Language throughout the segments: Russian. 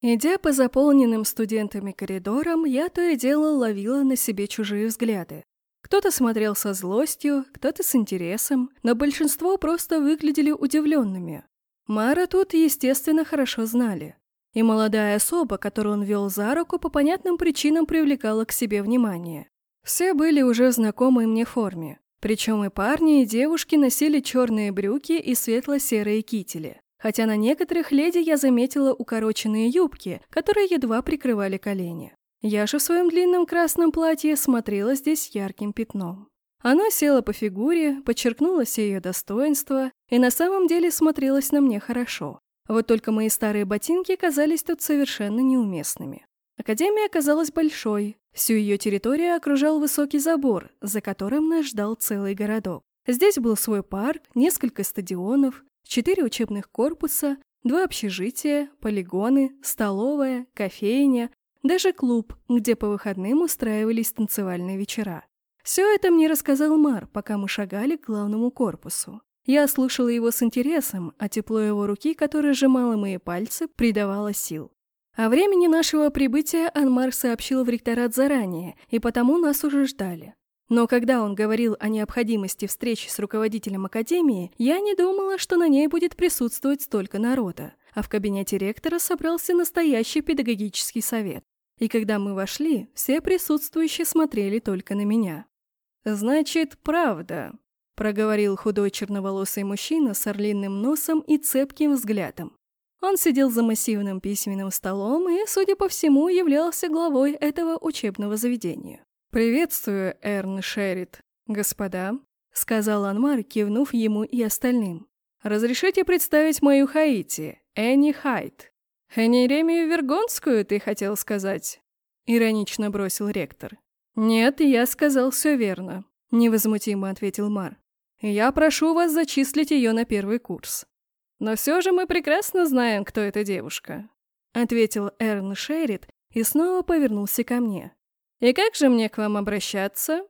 Идя по заполненным студентами коридорам, я то и дело ловила на себе чужие взгляды. Кто-то смотрел со злостью, кто-то с интересом, но большинство просто выглядели удивленными. Мара тут, естественно, хорошо знали. И молодая особа, которую он вел за руку, по понятным причинам привлекала к себе внимание. Все были уже в знакомой мне форме. Причем и парни, и девушки носили черные брюки и светло-серые кители. Хотя на некоторых леди я заметила укороченные юбки, которые едва прикрывали колени. Я же в своем длинном красном платье смотрела здесь ярким пятном. Оно село по фигуре, подчеркнуло все ее достоинства и на самом деле смотрелось на мне хорошо. Вот только мои старые ботинки казались тут совершенно неуместными. Академия оказалась большой. Всю ее территорию окружал высокий забор, за которым нас ждал целый городок. Здесь был свой парк, несколько стадионов, четыре учебных корпуса, два общежития, полигоны, столовая, кофейня, даже клуб, где по выходным устраивались танцевальные вечера. Все это мне рассказал Мар, пока мы шагали к главному корпусу. Я слушала его с интересом, а тепло его руки, которое сжимало мои пальцы, придавало сил. О времени нашего прибытия Анмар сообщил в ректорат заранее, и потому нас уже ждали. Но когда он говорил о необходимости встречи с руководителем академии, я не думала, что на ней будет присутствовать столько народа, а в кабинете ректора собрался настоящий педагогический совет. И когда мы вошли, все присутствующие смотрели только на меня. «Значит, правда», — проговорил худой черноволосый мужчина с орлиным носом и цепким взглядом. Он сидел за массивным письменным столом и, судя по всему, являлся главой этого учебного заведения. «Приветствую, Эрн Шерит, господа», — сказал Анмар, кивнув ему и остальным. «Разрешите представить мою Хаити, Энни Хайт». «Энеремию Вергонскую, ты хотел сказать?» — иронично бросил ректор. «Нет, я сказал все верно», — невозмутимо ответил Мар. «Я прошу вас зачислить ее на первый курс». «Но все же мы прекрасно знаем, кто эта девушка», — ответил Эрн Шерит и снова повернулся ко мне. «И как же мне к вам обращаться?»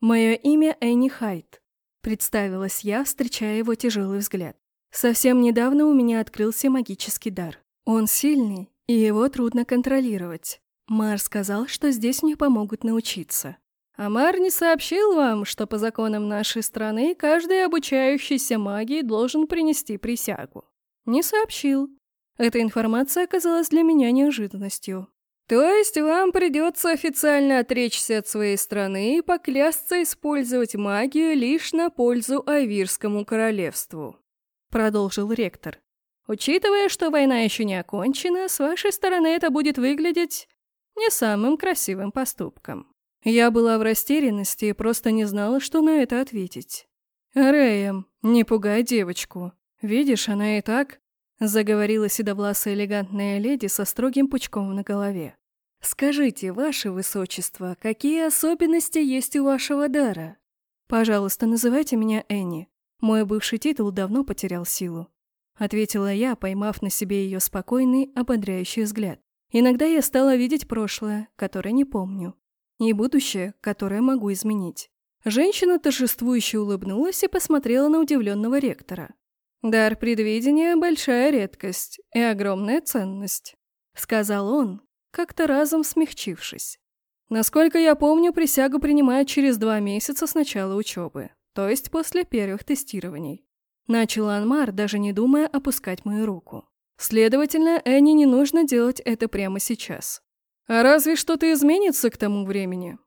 «Мое имя Энни Хайт», — представилась я, встречая его тяжелый взгляд. «Совсем недавно у меня открылся магический дар. Он сильный, и его трудно контролировать. Мар сказал, что здесь мне помогут научиться». «Амар не сообщил вам, что по законам нашей страны каждый обучающийся магии должен принести присягу?» «Не сообщил. Эта информация оказалась для меня неожиданностью. То есть вам придется официально отречься от своей страны и поклясться использовать магию лишь на пользу Авирскому королевству», — продолжил ректор. «Учитывая, что война еще не окончена, с вашей стороны это будет выглядеть не самым красивым поступком». Я была в растерянности и просто не знала, что на это ответить. «Рэем, не пугай девочку. Видишь, она и так заговорила седовласая элегантная леди со строгим пучком на голове. «Скажите, ваше высочество, какие особенности есть у вашего дара? Пожалуйста, называйте меня Энни. Мой бывший титул давно потерял силу», — ответила я, поймав на себе ее спокойный, ободряющий взгляд. «Иногда я стала видеть прошлое, которое не помню, и будущее, которое могу изменить». Женщина торжествующе улыбнулась и посмотрела на удивленного ректора. «Дар предвидения — большая редкость и огромная ценность», — сказал он, как-то разом смягчившись. «Насколько я помню, присягу принимают через два месяца с начала учебы, то есть после первых тестирований». Начал Анмар, даже не думая опускать мою руку. Следовательно, Энни не нужно делать это прямо сейчас. «А разве что-то изменится к тому времени?»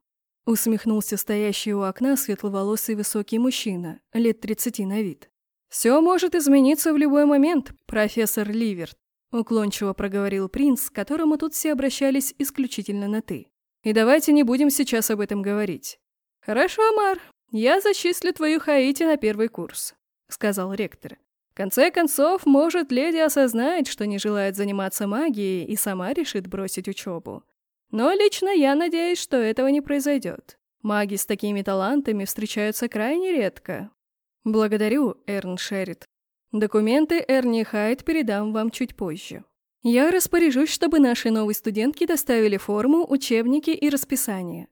Усмехнулся стоящий у окна светловолосый высокий мужчина, лет тридцати на вид. «Все может измениться в любой момент, профессор Ливерт», уклончиво проговорил принц, к которому тут все обращались исключительно на «ты». «И давайте не будем сейчас об этом говорить». «Хорошо, Мар, я зачислю твою Хаити на первый курс», сказал ректор. В конце концов, может, леди осознает, что не желает заниматься магией и сама решит бросить учебу. Но лично я надеюсь, что этого не произойдет. Маги с такими талантами встречаются крайне редко, «Благодарю, Эрн Шерит. Документы Эрни Хайт передам вам чуть позже. Я распоряжусь, чтобы наши новые студентки доставили форму, учебники и расписание».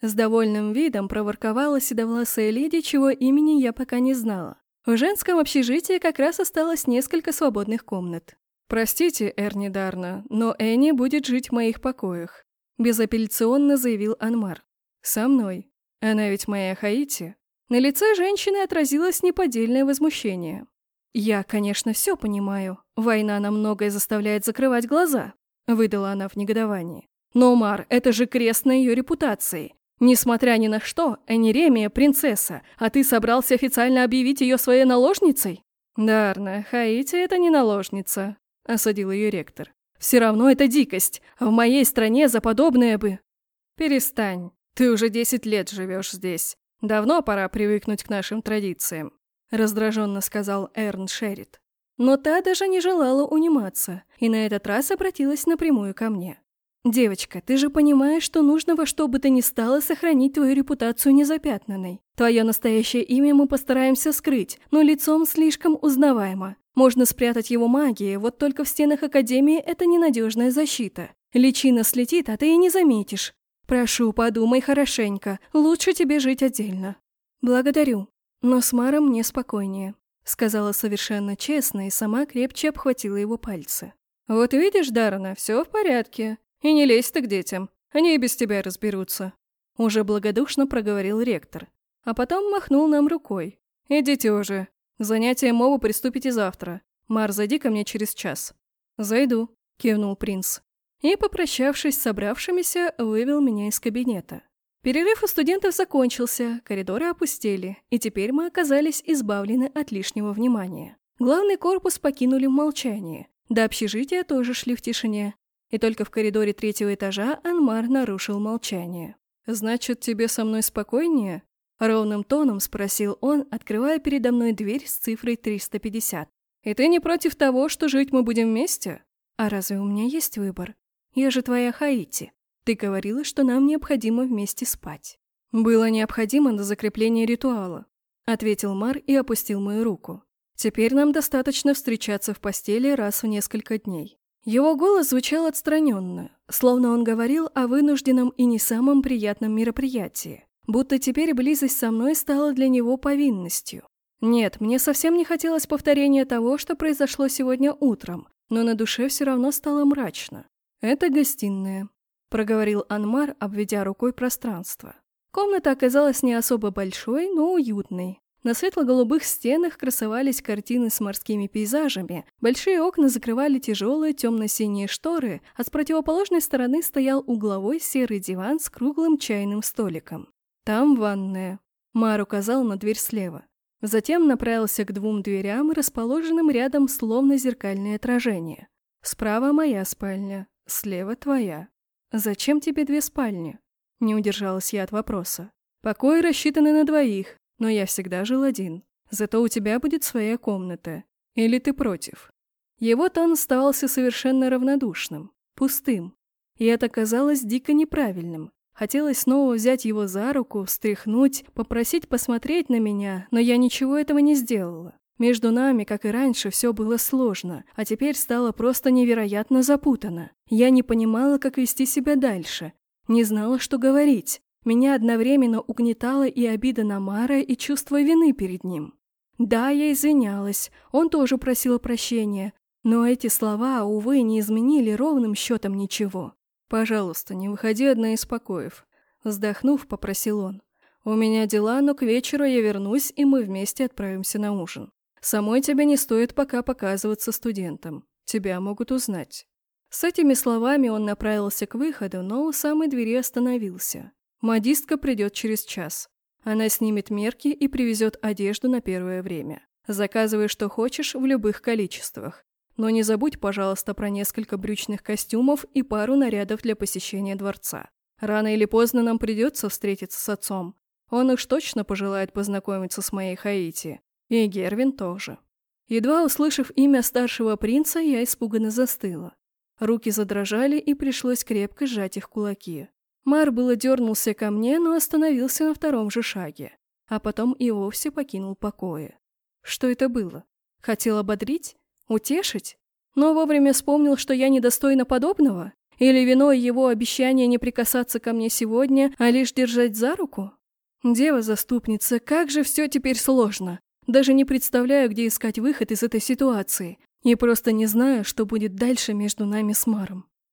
С довольным видом проворковала седовласая леди, чего имени я пока не знала. В женском общежитии как раз осталось несколько свободных комнат. «Простите, Эрни Дарна, но Энни будет жить в моих покоях», – безапелляционно заявил Анмар. «Со мной. Она ведь моя Хаити». На лице женщины отразилось неподдельное возмущение. «Я, конечно, все понимаю. Война на многое заставляет закрывать глаза», – выдала она в негодовании. «Но, Мар, это же крест на ее репутации. Несмотря ни на что, Энеремия – принцесса, а ты собрался официально объявить ее своей наложницей?» «Дарна, Хаити – это не наложница», – осадил ее ректор. «Все равно это дикость. В моей стране за подобное бы...» «Перестань. Ты уже десять лет живешь здесь. Давно пора привыкнуть к нашим традициям», – раздраженно сказал Эрн Шерит. Но та даже не желала униматься, и на этот раз обратилась напрямую ко мне. «Девочка, ты же понимаешь, что нужно во что бы то ни стало сохранить твою репутацию незапятнанной. Твое настоящее имя мы постараемся скрыть, но лицом слишком узнаваемо. Можно спрятать его магией, вот только в стенах Академии это ненадежная защита. Личина слетит, а ты и не заметишь. Прошу, подумай хорошенько, лучше тебе жить отдельно». «Благодарю, но с Маром мне спокойнее», сказала совершенно честно и сама крепче обхватила его пальцы. «Вот видишь, Дарна, все в порядке. И не лезь ты к детям, они и без тебя разберутся», — уже благодушно проговорил ректор. А потом махнул нам рукой. «Идите уже. Занятие мову приступите завтра. Мар, зайди ко мне через час». «Зайду», — кивнул принц. И, попрощавшись с собравшимися, вывел меня из кабинета. Перерыв у студентов закончился, коридоры опустели, и теперь мы оказались избавлены от лишнего внимания. Главный корпус покинули в молчании. До общежития тоже шли в тишине и только в коридоре третьего этажа Анмар нарушил молчание. «Значит, тебе со мной спокойнее?» Ровным тоном спросил он, открывая передо мной дверь с цифрой 350. «И ты не против того, что жить мы будем вместе?» «А разве у меня есть выбор? Я же твоя Хаити. Ты говорила, что нам необходимо вместе спать». «Было необходимо до закрепления ритуала», — ответил Мар и опустил мою руку. «Теперь нам достаточно встречаться в постели раз в несколько дней. Его голос звучал отстраненно, словно он говорил о вынужденном и не самом приятном мероприятии, будто теперь близость со мной стала для него повинностью. Нет, мне совсем не хотелось повторения того, что произошло сегодня утром, но на душе все равно стало мрачно. «Это гостиная», — проговорил Анмар, обведя рукой пространство. Комната оказалась не особо большой, но уютной. На светло-голубых стенах красовались картины с морскими пейзажами, большие окна закрывали тяжелые темно-синие шторы, а с противоположной стороны стоял угловой серый диван с круглым чайным столиком. «Там ванная», — Мар указал на дверь слева. Затем направился к двум дверям, расположенным рядом словно зеркальное отражение. «Справа моя спальня, слева твоя. Зачем тебе две спальни?» Не удержалась я от вопроса. «Покои рассчитаны на двоих, но я всегда жил один. Зато у тебя будет своя комната. Или ты против?» Его тон оставался совершенно равнодушным, пустым. И это казалось дико неправильным. Хотелось снова взять его за руку, встряхнуть, попросить посмотреть на меня, но я ничего этого не сделала. Между нами, как и раньше, все было сложно, а теперь стало просто невероятно запутано. Я не понимала, как вести себя дальше, не знала, что говорить. Меня одновременно угнетала и обида на Мара, и чувство вины перед ним. Да, я извинялась, он тоже просил прощения, но эти слова, увы, не изменили ровным счетом ничего. «Пожалуйста, не выходи одна из покоев», — вздохнув, попросил он. «У меня дела, но к вечеру я вернусь, и мы вместе отправимся на ужин. Самой тебе не стоит пока показываться студентам. Тебя могут узнать». С этими словами он направился к выходу, но у самой двери остановился. Модистка придет через час. Она снимет мерки и привезет одежду на первое время. Заказывай, что хочешь, в любых количествах. Но не забудь, пожалуйста, про несколько брючных костюмов и пару нарядов для посещения дворца. Рано или поздно нам придется встретиться с отцом. Он уж точно пожелает познакомиться с моей Хаити. И Гервин тоже. Едва услышав имя старшего принца, я испуганно застыла. Руки задрожали, и пришлось крепко сжать их кулаки. Мар было дернулся ко мне, но остановился на втором же шаге, а потом и вовсе покинул покои. Что это было? Хотел ободрить? Утешить? Но вовремя вспомнил, что я недостойна подобного? Или виной его обещания не прикасаться ко мне сегодня, а лишь держать за руку? Дева-заступница, как же все теперь сложно. Даже не представляю, где искать выход из этой ситуации. Я просто не знаю, что будет дальше между нами с Маром.